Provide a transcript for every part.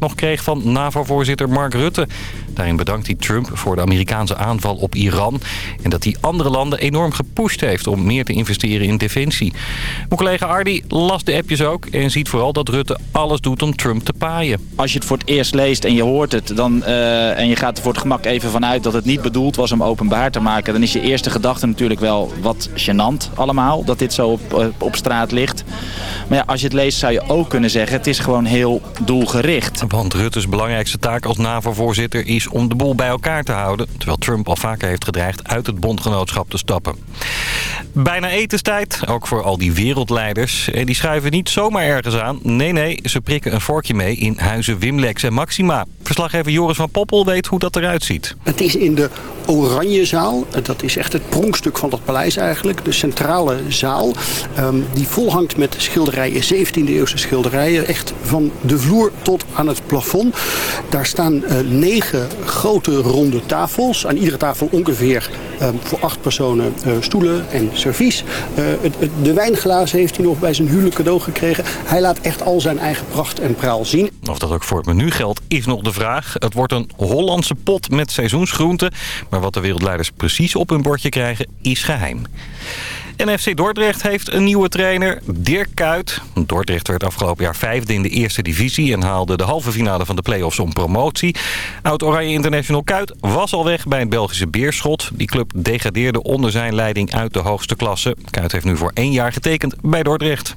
nog kreeg van NAVO-voorzitter Mark Rutte. Daarin bedankt hij Trump voor de Amerikaanse aanval op Iran... en dat hij andere landen enorm gepusht heeft om meer te investeren in defensie. Mijn collega Ardi las de appjes ook en ziet vooral dat Rutte alles doet om Trump te paaien. Als je het voor het eerst leest en je hoort het dan, uh, en je gaat er voor het gemak even vanuit dat het niet bedoeld was om openbaar te maken... dan is je eerste gedachte natuurlijk wel wat gênant allemaal dat dit zo op, op, op straat ligt. Maar ja, als je het leest zou je ook kunnen zeggen het is gewoon heel doelgericht. Want Rutte's belangrijkste taak als NAVO-voorzitter is om de boel bij elkaar te houden... terwijl Trump al vaker heeft gedreigd uit het bondgenootschap te stappen. Bijna etenstijd, ook voor al die wereldleiders. En die schuiven niet zomaar ergens aan. Nee, nee, ze prikken een vorkje mee in huizen Wimlex en Maxima. Verslaggever Joris van Poppel weet hoe dat eruit ziet. Het is in de Oranjezaal. Dat is echt het pronkstuk van dat paleis eigenlijk. De centrale zaal. Um, die volhangt met schilderijen, 17e eeuwse schilderijen. Echt van de vloer tot aan het plafond. Daar staan uh, negen grote ronde tafels. Aan iedere tafel ongeveer uh, voor acht personen uh, stoelen en servies. De wijnglazen heeft hij nog bij zijn huwelijk cadeau gekregen. Hij laat echt al zijn eigen pracht en praal zien. Of dat ook voor het menu geldt is nog de vraag. Het wordt een Hollandse pot met seizoensgroenten. Maar wat de wereldleiders precies op hun bordje krijgen is geheim. NFC Dordrecht heeft een nieuwe trainer, Dirk Kuyt. Dordrecht werd afgelopen jaar vijfde in de eerste divisie... en haalde de halve finale van de play-offs om promotie. Oud-Oranje International Kuyt was al weg bij het Belgische Beerschot. Die club degradeerde onder zijn leiding uit de hoogste klasse. Kuyt heeft nu voor één jaar getekend bij Dordrecht.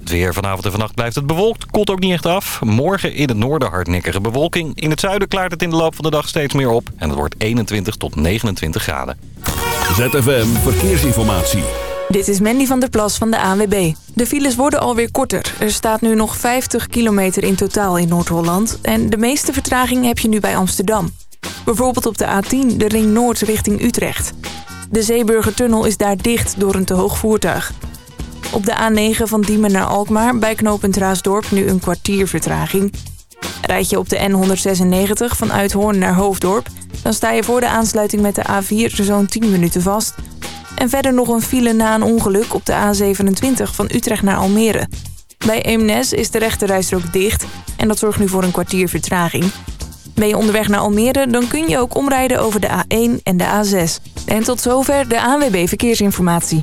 Het weer vanavond en vannacht blijft het bewolkt. Koelt ook niet echt af. Morgen in het noorden hardnekkige bewolking. In het zuiden klaart het in de loop van de dag steeds meer op. En het wordt 21 tot 29 graden. ZFM Verkeersinformatie. Dit is Mandy van der Plas van de ANWB. De files worden alweer korter. Er staat nu nog 50 kilometer in totaal in Noord-Holland. En de meeste vertraging heb je nu bij Amsterdam. Bijvoorbeeld op de A10, de Ring Noord richting Utrecht. De Zeeburgertunnel is daar dicht door een te hoog voertuig. Op de A9 van Diemen naar Alkmaar bij knooppunt Raasdorp nu een kwartier vertraging. Rijd je op de N196 van Uithoorn naar Hoofddorp... dan sta je voor de aansluiting met de A4 zo'n 10 minuten vast. En verder nog een file na een ongeluk op de A27 van Utrecht naar Almere. Bij Eemnes is de rechterrijstrook dicht en dat zorgt nu voor een kwartier vertraging. Ben je onderweg naar Almere, dan kun je ook omrijden over de A1 en de A6. En tot zover de ANWB Verkeersinformatie.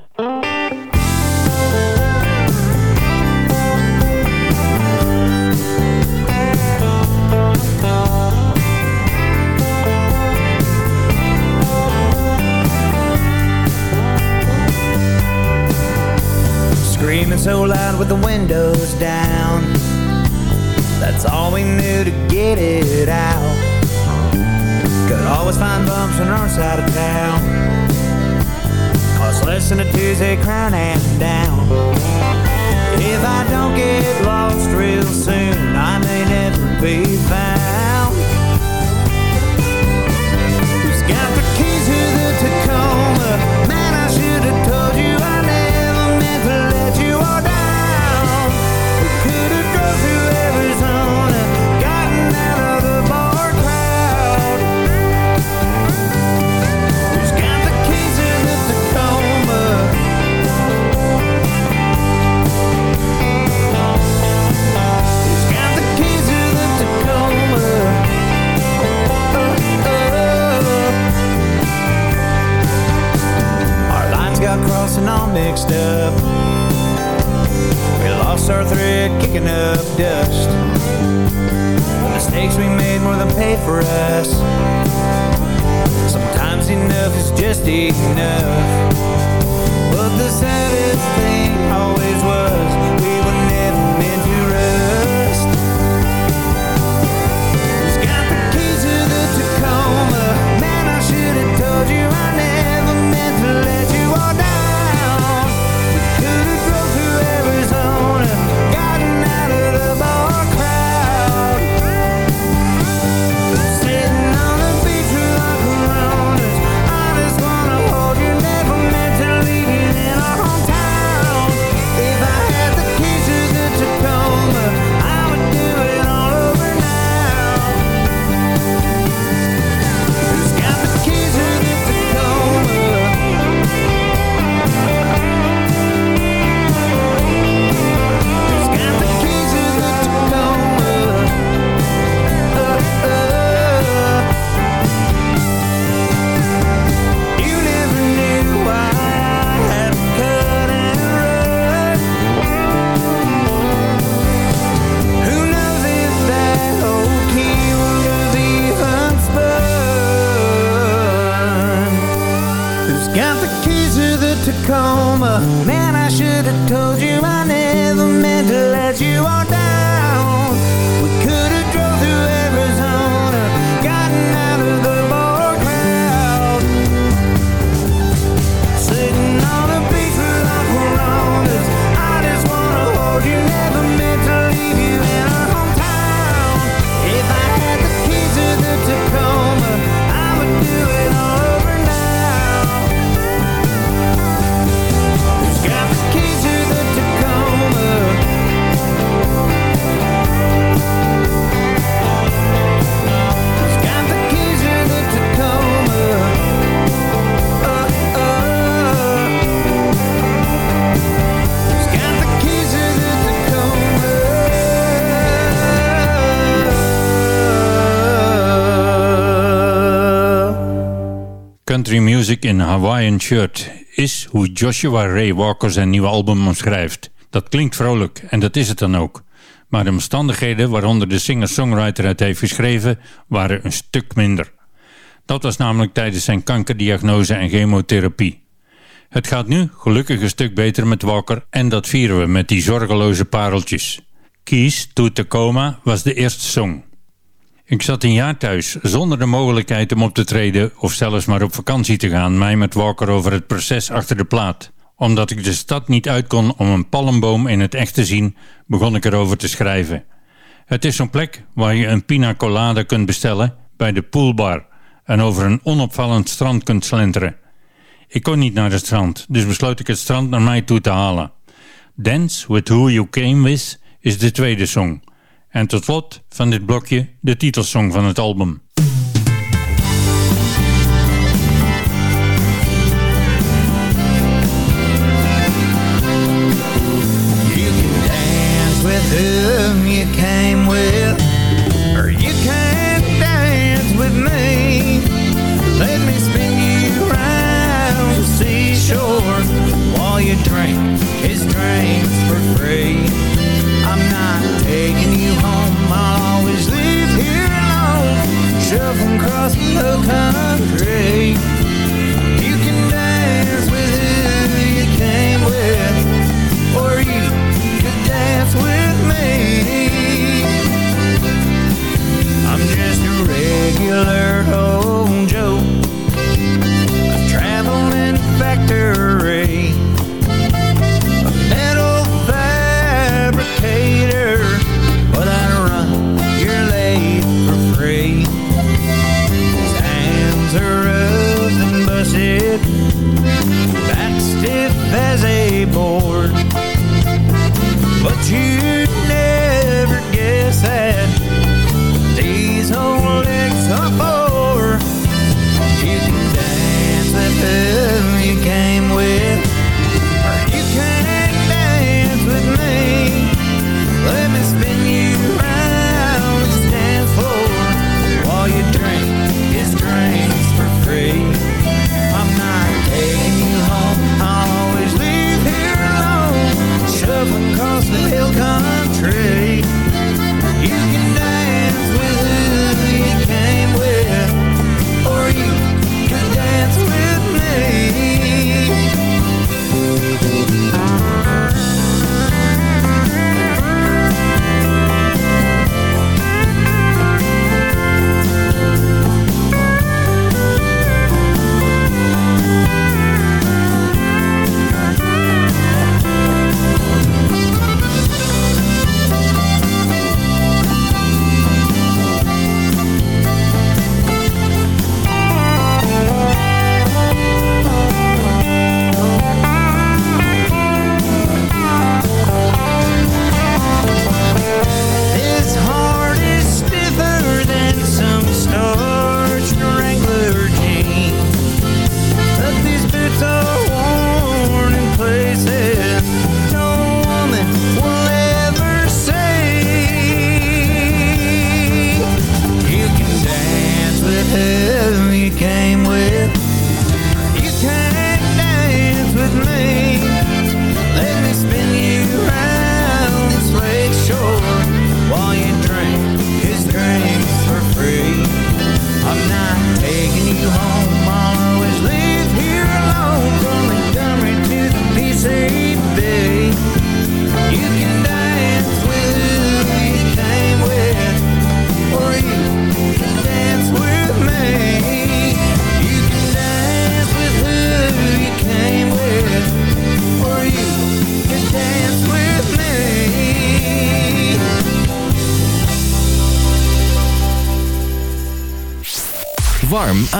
Screaming so loud with the windows down. That's all we knew to get it out. Could always find bumps on our side of town. Less than a Tuesday crown and down. If I don't get lost real soon I may never be found. Who's got the Who's got the keys to the Tacoma? Man, I should have told you I never meant to let you on down. Music in Hawaiian shirt is hoe Joshua Ray Walker zijn nieuwe album omschrijft. Dat klinkt vrolijk en dat is het dan ook. Maar de omstandigheden waaronder de singer-songwriter het heeft geschreven waren een stuk minder. Dat was namelijk tijdens zijn kankerdiagnose en chemotherapie. Het gaat nu gelukkig een stuk beter met Walker en dat vieren we met die zorgeloze pareltjes. Keys to Tacoma was de eerste song. Ik zat een jaar thuis, zonder de mogelijkheid om op te treden of zelfs maar op vakantie te gaan, mij met Walker over het proces achter de plaat. Omdat ik de stad niet uit kon om een palmboom in het echt te zien, begon ik erover te schrijven. Het is zo'n plek waar je een pina colada kunt bestellen bij de poolbar en over een onopvallend strand kunt slenteren. Ik kon niet naar het strand, dus besloot ik het strand naar mij toe te halen. Dance with Who You Came With is de tweede song. En tot slot van dit blokje de titelsong van het album.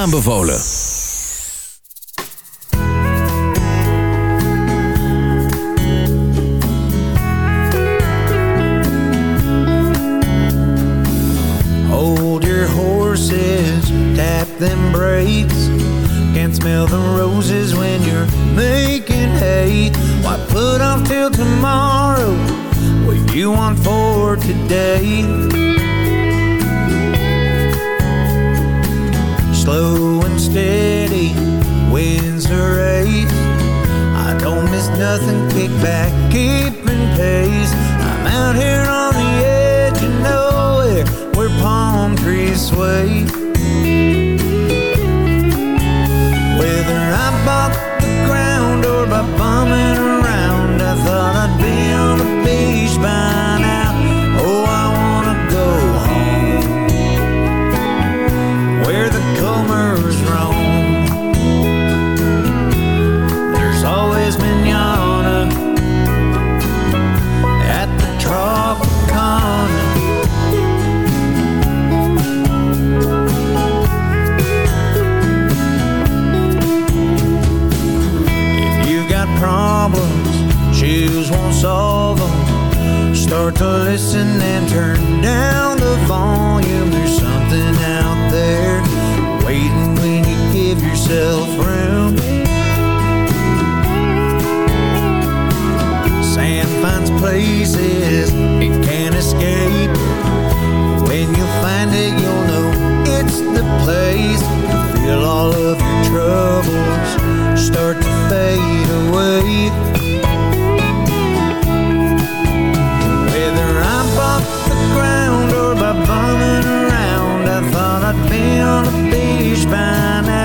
Aanbevolen. Hold your horses, tap them brakes. Can't smell the roses when you're making hay. Why put off till tomorrow what you want for today? Nothing, kick back, keeping pace. I'm out here on the edge of nowhere where palm trees sway. To listen and turn down the volume. There's something out there waiting when you give yourself room. Sand finds places it can't escape. When you find it, you'll know it's the place to feel all of your troubles start to fade away. By bumming around, I thought I'd be on the beach by now.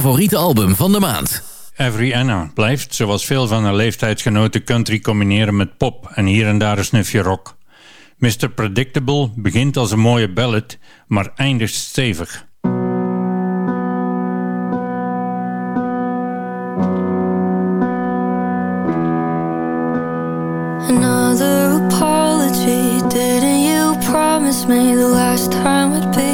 Favoriete album van de maand. Every Anna blijft, zoals veel van haar leeftijdsgenoten, country combineren met pop en hier en daar een snufje rock. Mr. Predictable begint als een mooie ballad, maar eindigt stevig. Another apology. Didn't you promise me the last time would be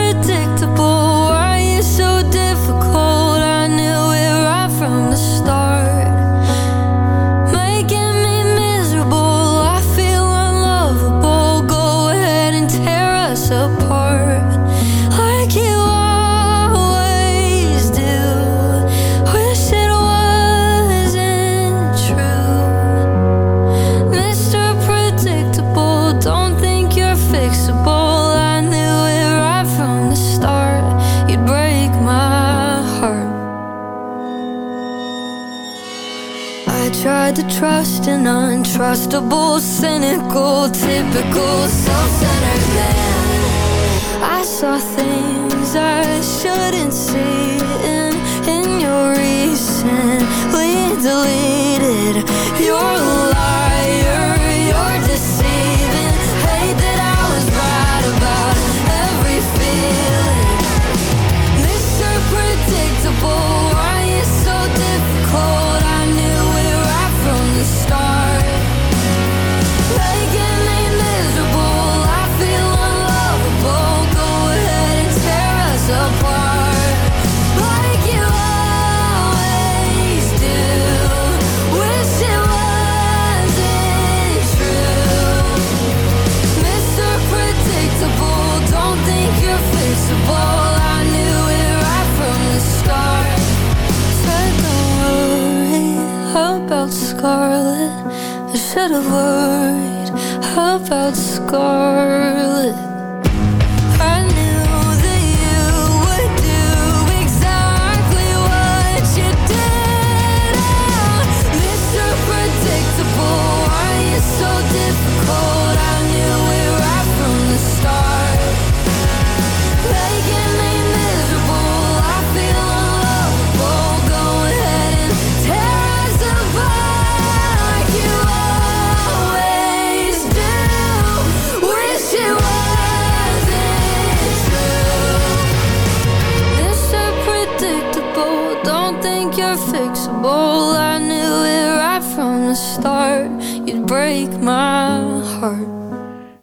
to trust an untrustable, cynical, typical, self-centered man. I saw things I shouldn't see in, in your recently deleted. You're a liar, you're deceiving. Hate that I was right about every feeling. Mr. Predictable, why you so difficult? About Scarlet. Break my heart.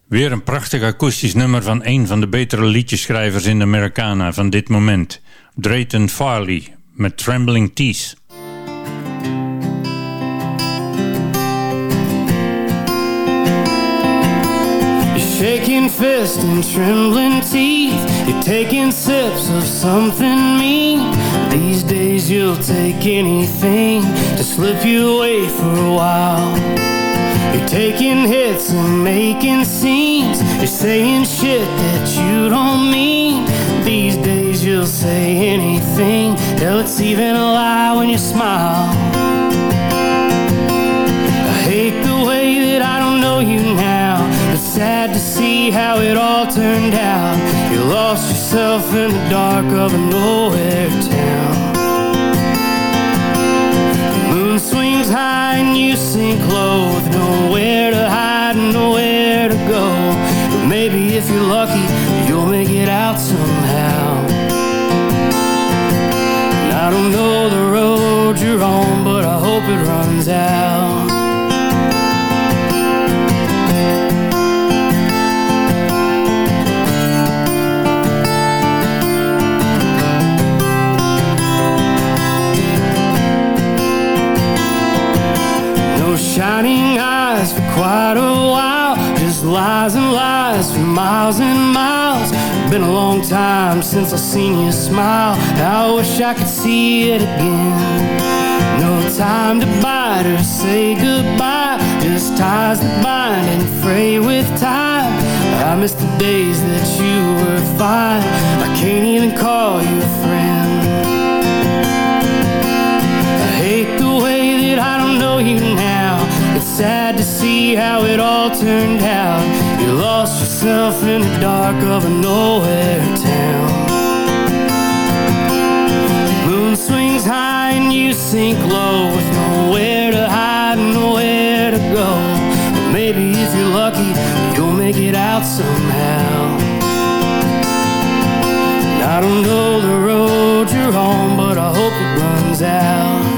Weer een prachtig akoestisch nummer van een van de betere liedjeschrijvers in de Americana van dit moment. Drayton Farley met Trembling Teeth. You're shaking fist and trembling teeth. You're taking sips of something mean. These days you'll take anything to slip you away for a while. Taking hits and making scenes. You're saying shit that you don't mean. These days you'll say anything. Hell, it's even a lie when you smile. I hate the way that I don't know you now. It's sad to see how it all turned out. You lost yourself in the dark of nowhere high and you sink low with nowhere to hide and nowhere to go. But maybe if you're lucky, you'll make it out somehow. And I don't know the road you're on, but I hope it runs out. Quite a while. Just lies and lies for miles and miles. Been a long time since I've seen you smile. I wish I could see it again. No time to bite or say goodbye. Just ties that bind and fray with time. I miss the days that you were fine. I can't even call you a friend. I hate the way that I don't know you now. It's sad how it all turned out. You lost yourself in the dark of a nowhere town. Moon swings high and you sink low with nowhere to hide and nowhere to go. But maybe if you're lucky, you'll make it out somehow. I don't know the road you're on, but I hope it runs out.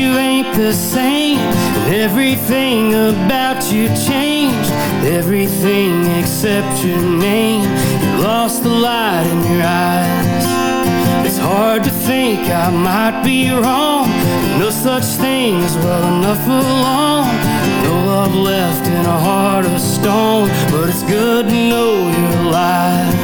You ain't the same. And everything about you changed. Everything except your name. You lost the light in your eyes. It's hard to think I might be wrong. No such thing as well enough alone. No love left in a heart of stone But it's good to know you're alive.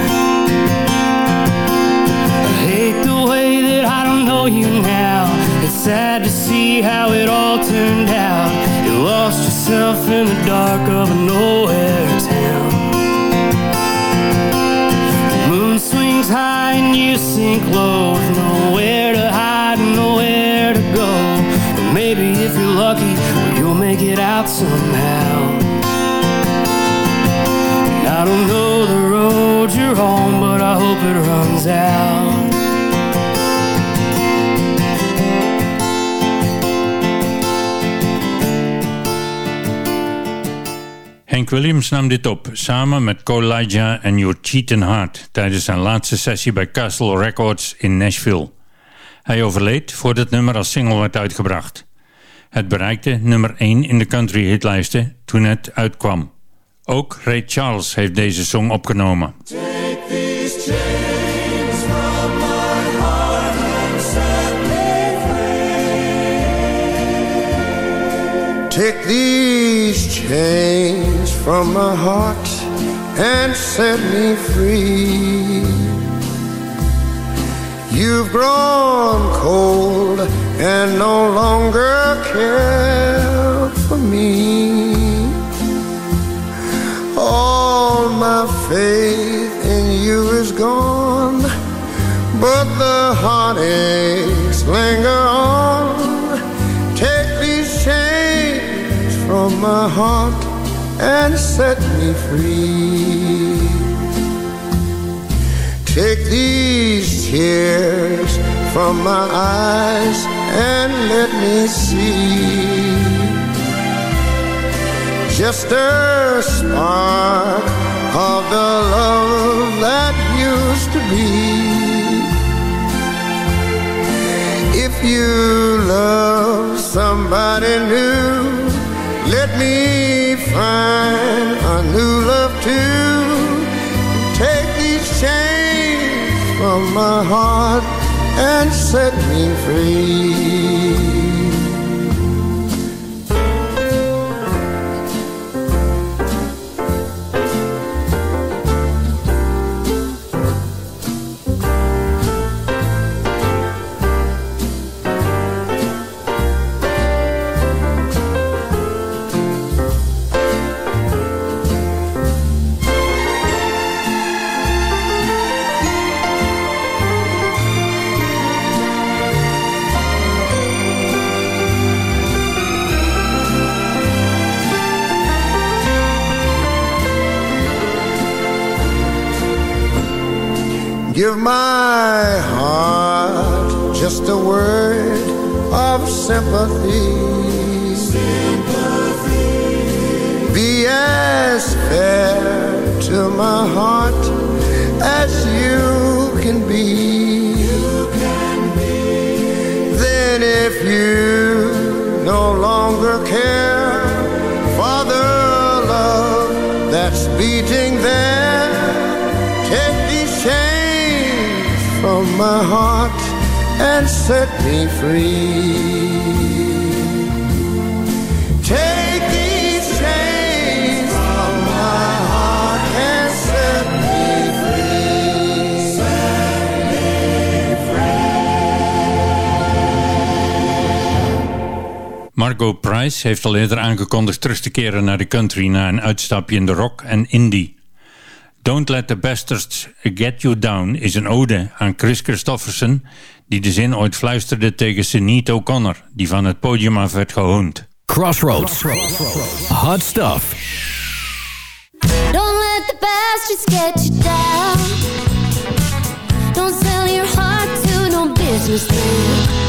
I hate the way that I don't know you now sad to see how it all turned out. You lost yourself in the dark of a nowhere town. The moon swings high and you sink low with nowhere to hide and nowhere to go. But maybe if you're lucky, you'll make it out somehow. And I don't know the road you're on, but I hope it runs out. Hank Williams nam dit op, samen met Colija en Your Cheatin' Heart... tijdens zijn laatste sessie bij Castle Records in Nashville. Hij overleed voordat het nummer als single werd uitgebracht. Het bereikte nummer 1 in de country hitlijsten toen het uitkwam. Ook Ray Charles heeft deze song opgenomen. Take these chains from my heart and set me free. You've grown cold and no longer care for me. All my faith in you is gone, but the heartaches linger on. My heart and set me free. Take these tears from my eyes and let me see just a spark of the love that used to be. If you love somebody new, let me find a new love too. Take these chains from my heart and set me free. Give my heart just a word of sympathy. Be as fair to my heart as you can be. Then if you no longer care my heart and set me free. Take these chains from my heart and set me free. Set me Margot Price heeft al eerder aangekondigd terug te keren naar de country na een uitstapje in de rock en indie. Don't Let the Bastards Get You Down is een ode aan Chris Christofferson die de zin ooit fluisterde tegen Sinead O'Connor die van het podium af werd gehoond. Crossroads. Hot stuff. Don't let the bastards get you down. Don't sell your heart to no businessman. Just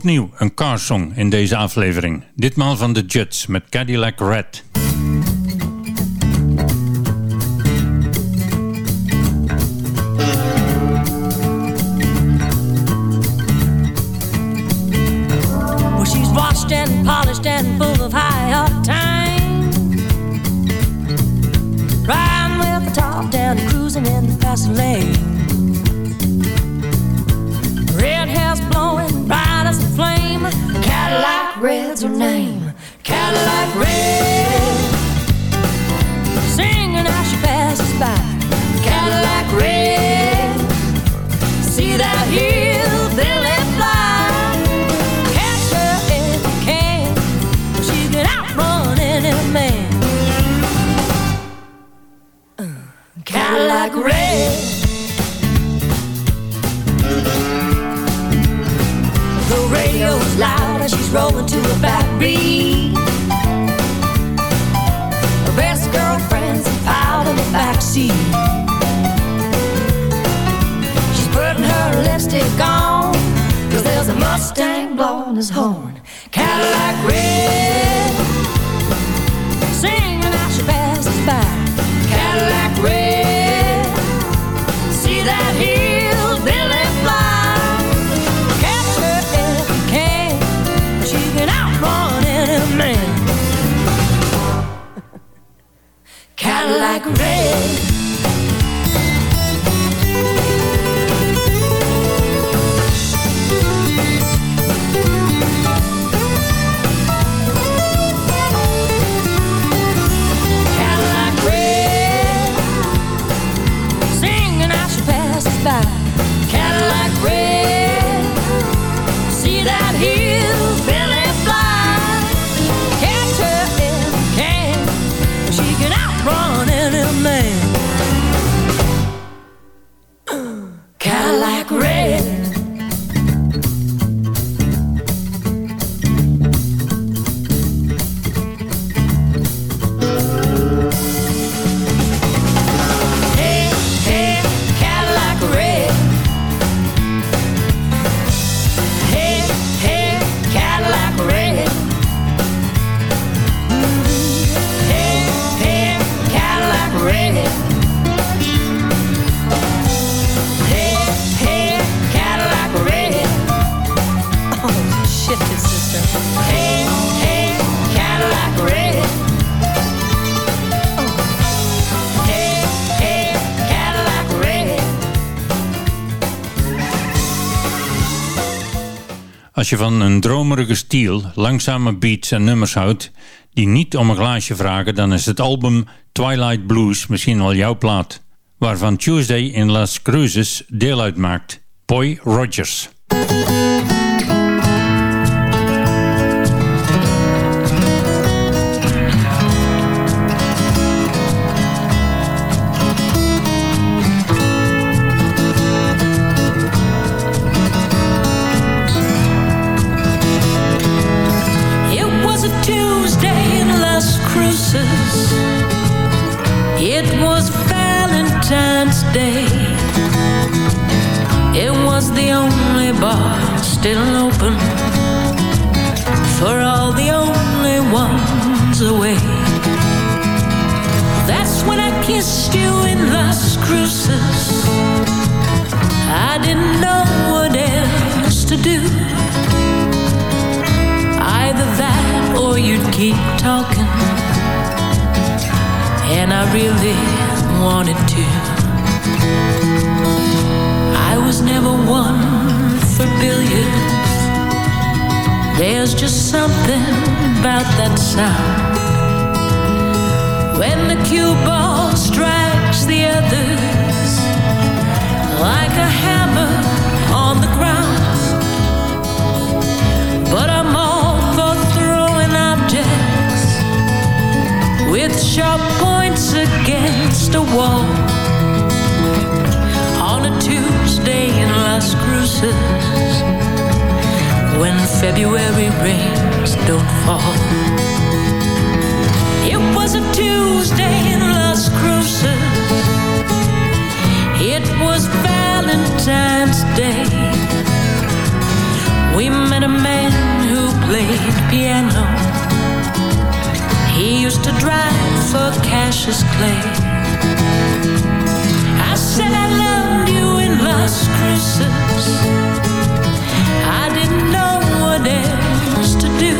Opnieuw een carsong in deze aflevering. Ditmaal van de Judds met Cadillac Red. Well, she's washed and polished and full of high octane. Riding with the top down, cruising in the fast lane. Red hair's blowing Cadillac Red's her name. Cadillac Red. Singing as she passes by. Cadillac Red. See that hillbilly fly. Catch her if you can. She can outrun any man. Uh, Cadillac red. The radio's loud she's rolling to a backbeat. Her best girlfriend's piled in the backseat. She's putting her lipstick on Cause there's a Mustang blowing his horn Cadillac red Cadillac red je van een dromerige stijl, langzame beats en nummers houdt die niet om een glaasje vragen, dan is het album Twilight Blues misschien wel jouw plaat. Waarvan Tuesday in Las Cruces deel uitmaakt. Boy Rogers. Tuesday in Las Cruces. It was Valentine's Day. It was the only bar still open for all the only ones away. That's when I kissed you in Las Cruces. I didn't know what else to do. Or you'd keep talking. And I really wanted to. I was never one for billiards. There's just something about that sound. When the cue ball strikes the others like a hammer on the ground. Sharp points against a wall. On a Tuesday in Las Cruces, when February rains don't fall. It was a Tuesday in Las Cruces. It was Valentine's Day. We met a man who played piano. He used to drive for Cassius Clay. I said I loved you in Las Cruces. I didn't know what else to do.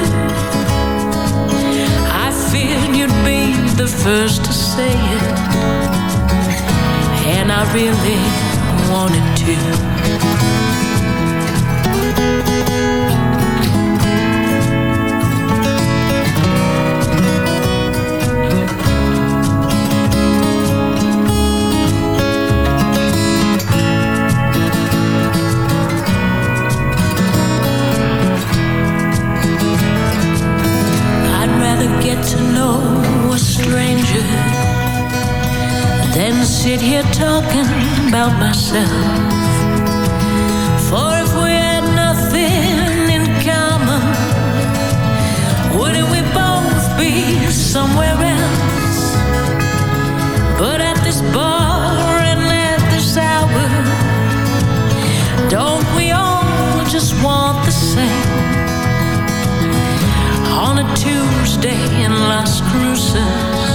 I feared you'd be the first to say it. And I really wanted to. Than sit here talking about myself. For if we had nothing in common, wouldn't we both be somewhere else? But at this bar and at this hour, don't we all just want the same? On a Tuesday in Las Cruces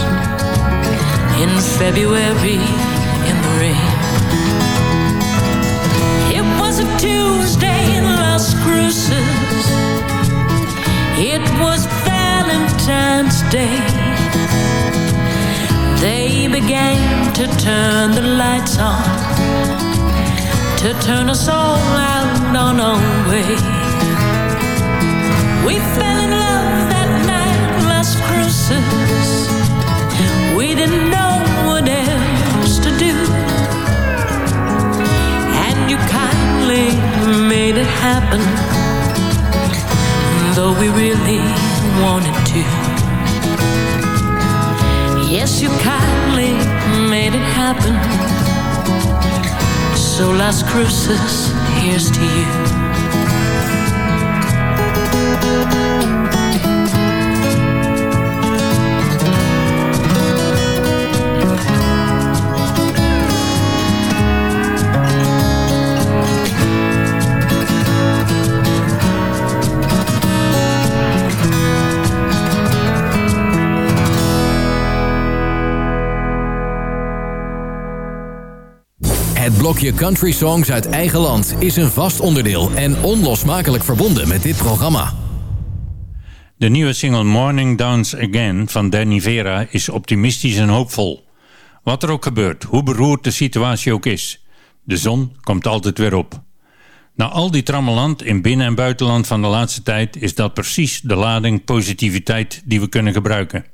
in February in the rain. It was a Tuesday in Las Cruces. It was Valentine's Day. They began to turn the lights on, to turn us all out on our way. We fell in love made it happen, though we really wanted to. Yes, you kindly made it happen. So Las Cruces, here's to you. Blokje country songs uit eigen land is een vast onderdeel en onlosmakelijk verbonden met dit programma. De nieuwe single Morning Dance Again van Danny Vera is optimistisch en hoopvol. Wat er ook gebeurt, hoe beroerd de situatie ook is. De zon komt altijd weer op. Na al die trammeland in binnen- en buitenland van de laatste tijd... is dat precies de lading positiviteit die we kunnen gebruiken.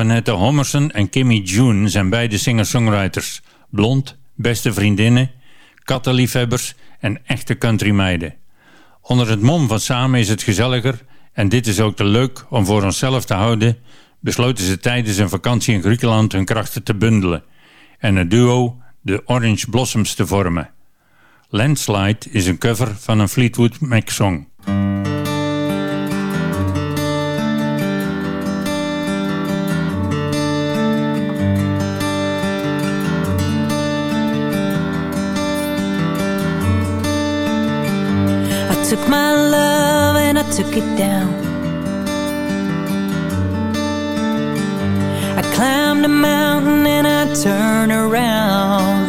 Antoinette Homerson en Kimmy June zijn beide singer-songwriters. Blond, beste vriendinnen, kattenliefhebbers en echte countrymeiden. Onder het mom van samen is het gezelliger en dit is ook te leuk om voor onszelf te houden, besloten ze tijdens een vakantie in Griekenland hun krachten te bundelen en een duo, de Orange Blossoms, te vormen. Landslide is een cover van een Fleetwood Mac song. Took my love and I took it down. I climbed a mountain and I turned around.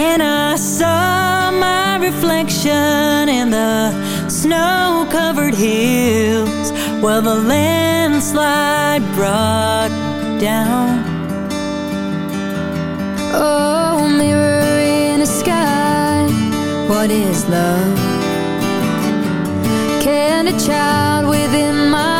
And I saw my reflection in the snow covered hills. Well, the landslide brought down. Oh, mirror what is love? Can a child within my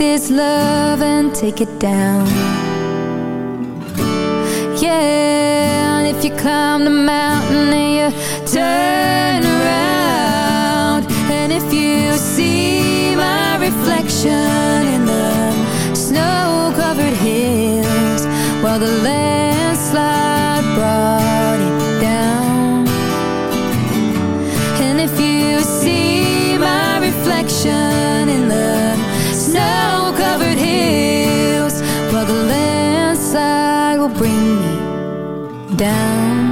this love and take it down. Yeah, and if you climb the mountain and you turn around, and if you see my reflection in the snow-covered hills, while the down.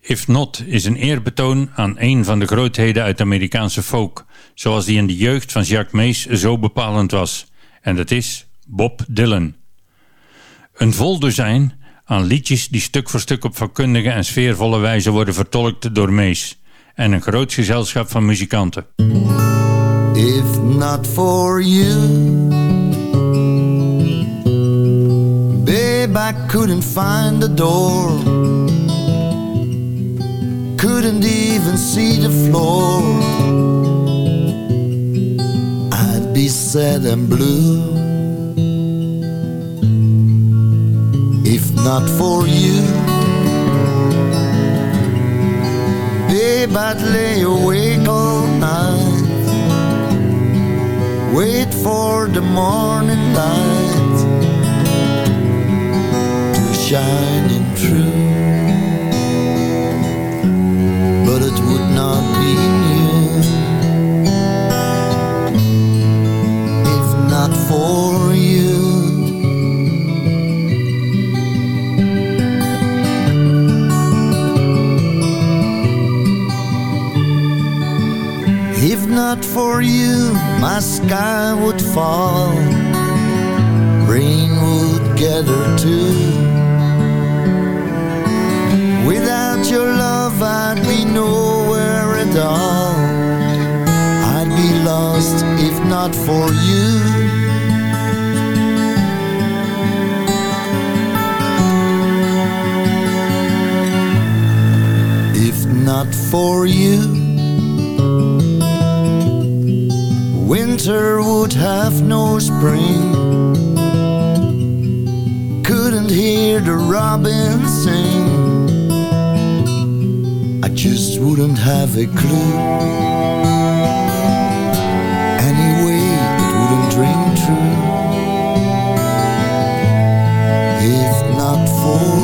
If Not is een eerbetoon aan een van de grootheden uit Amerikaanse folk, zoals die in de jeugd van Jacques Mees zo bepalend was. En dat is Bob Dylan. Een vol dozijn aan liedjes die stuk voor stuk op vakkundige en sfeervolle wijze worden vertolkt door Mees. En een groot gezelschap van muzikanten. If not for you, I couldn't find the door. Couldn't even see the floor. I'd be sad and blue. If not for you, babe, I'd lay awake all night. Wait for the morning light in through. But it would not be new if not for you. If not for you, my sky would fall, rain would gather too. Without your love, I'd be nowhere at all. I'd be lost if not for you. If not for you. Winter would have no spring. Couldn't hear the robins sing. I just wouldn't have a clue. Anyway, it wouldn't ring true. If not for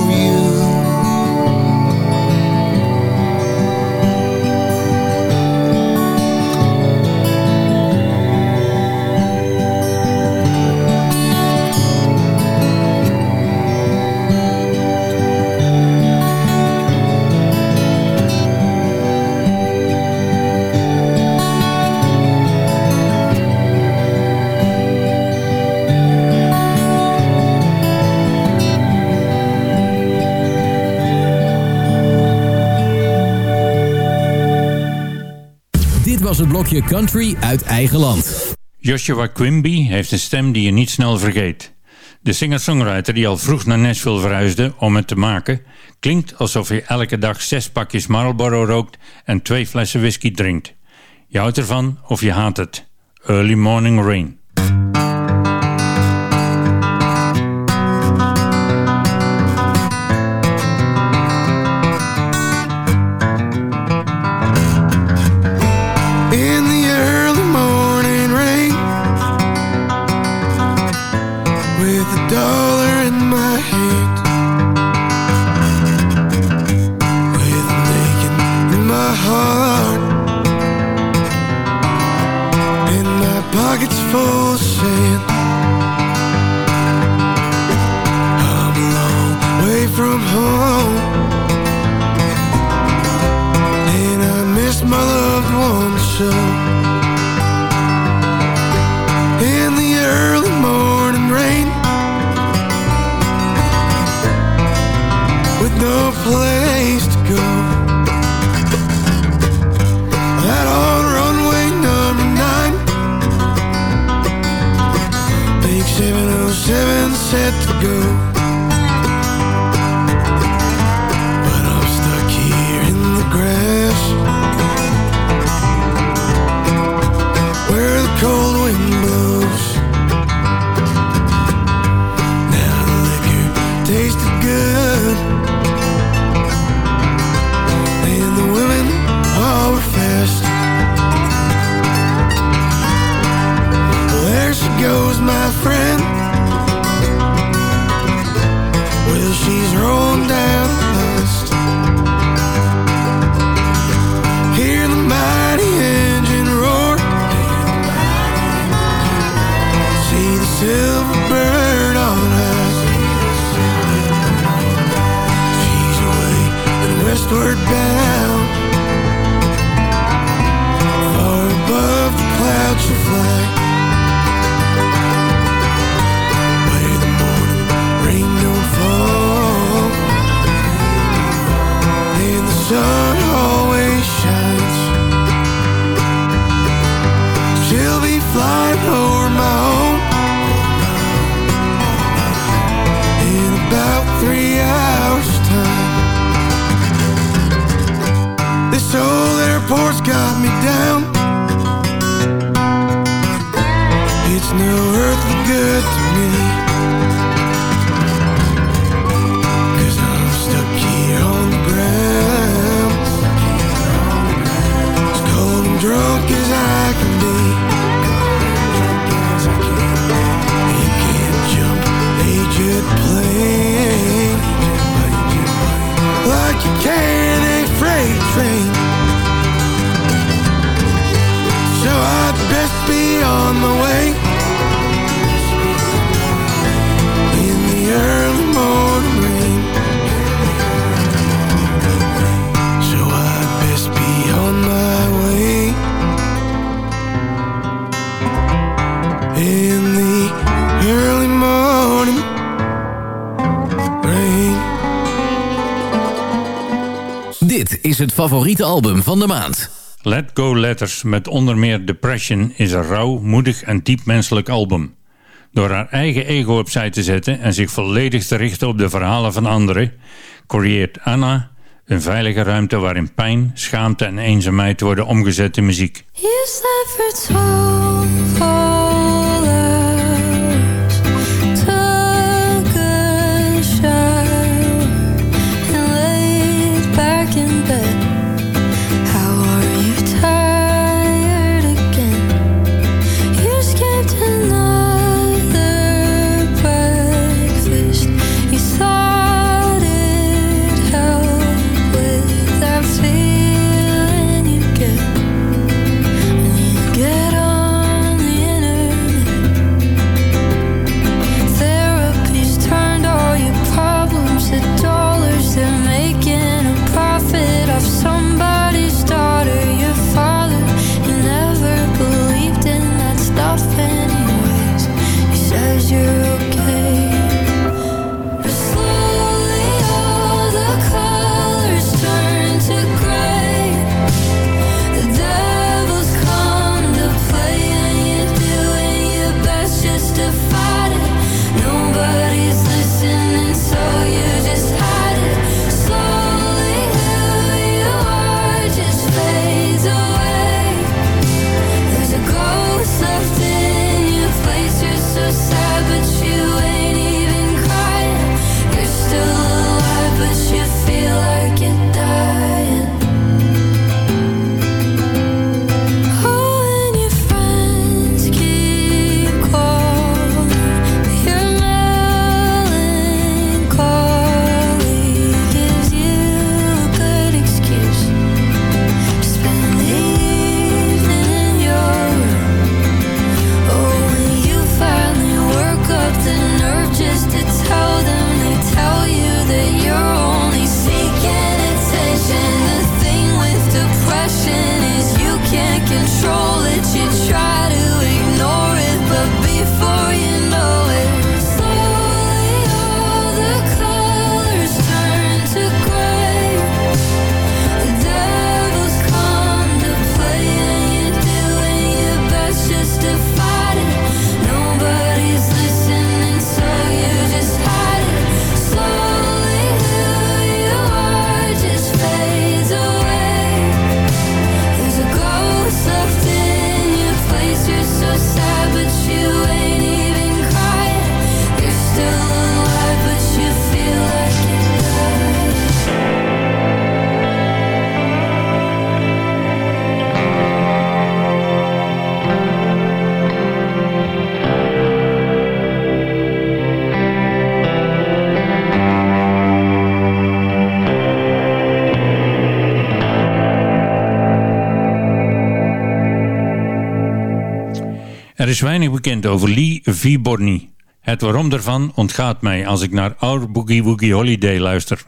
blokje Country uit eigen land. Joshua Quimby heeft een stem die je niet snel vergeet. De singer-songwriter die al vroeg naar Nashville verhuisde om het te maken... klinkt alsof hij elke dag zes pakjes Marlboro rookt en twee flessen whisky drinkt. Je houdt ervan of je haat het. Early Morning Rain. From home airport's got me down. Is het favoriete album van de maand. Let Go Letters met onder meer Depression is een rauw, moedig en diep menselijk album. Door haar eigen ego opzij te zetten en zich volledig te richten op de verhalen van anderen, creëert Anna een veilige ruimte waarin pijn, schaamte en eenzaamheid worden omgezet in muziek. Er is weinig bekend over Lee V. Borney. Het waarom daarvan ontgaat mij als ik naar Our Boogie Woogie Holiday luister.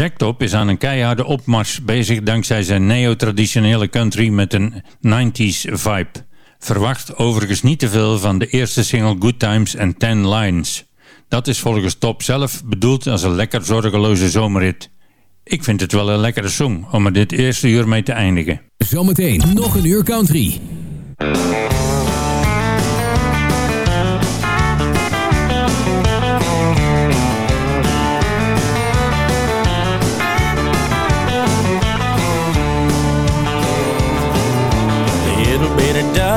Zektop is aan een keiharde opmars bezig dankzij zijn neo-traditionele country met een 90s vibe. Verwacht overigens niet te veel van de eerste single Good Times en Ten Lines. Dat is volgens Top zelf bedoeld als een lekker zorgeloze zomerrit. Ik vind het wel een lekkere song om er dit eerste uur mee te eindigen. Zometeen nog een uur country.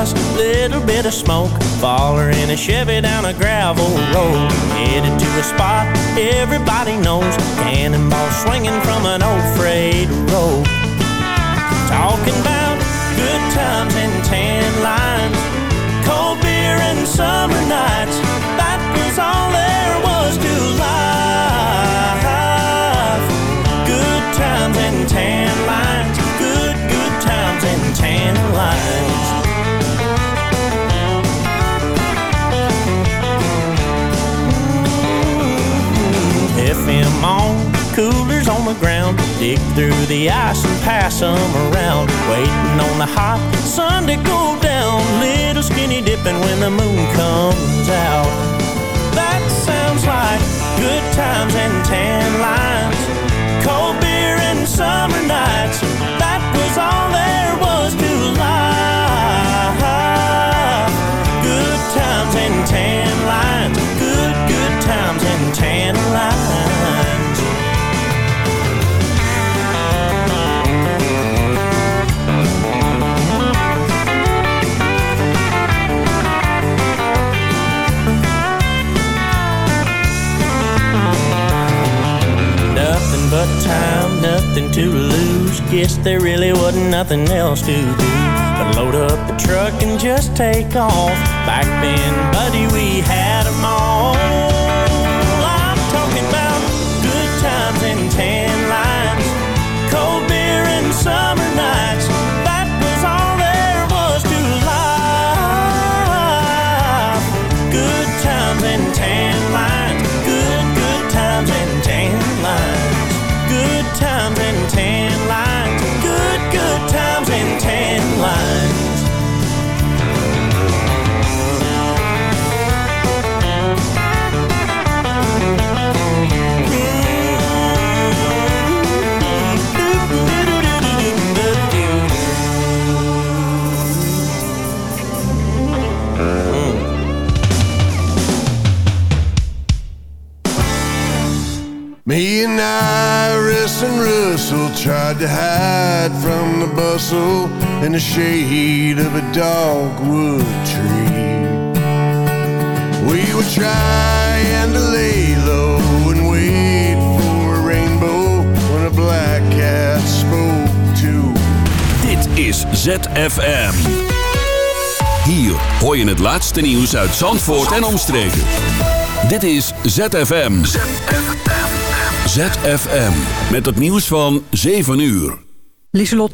Of dust, little bit of smoke. Faller in a Chevy down a gravel road. Headed to a spot everybody knows. Cannonball swinging from an old freight road. Talking about good times and tan lines. Cold beer and summer nights. On, coolers on the ground. Dig through the ice and pass them around. Waiting on the hot sun to go down. Little skinny dipping when the moon comes out. That sounds like good times and tan lines. Cold beer and summer nights. That was all there there really wasn't nothing else to do but load up the truck and just take off. Back then, buddy, we had tried to hide from the bustle in the shade of a dogwood tree. We would try and to lay low and wait for a rainbow when a black cat spoke to. Dit is ZFM. Hier hoor je het laatste nieuws uit Zandvoort en omstreken. Dit is ZFM. ZFM. Met het nieuws van 7 uur. Lieselot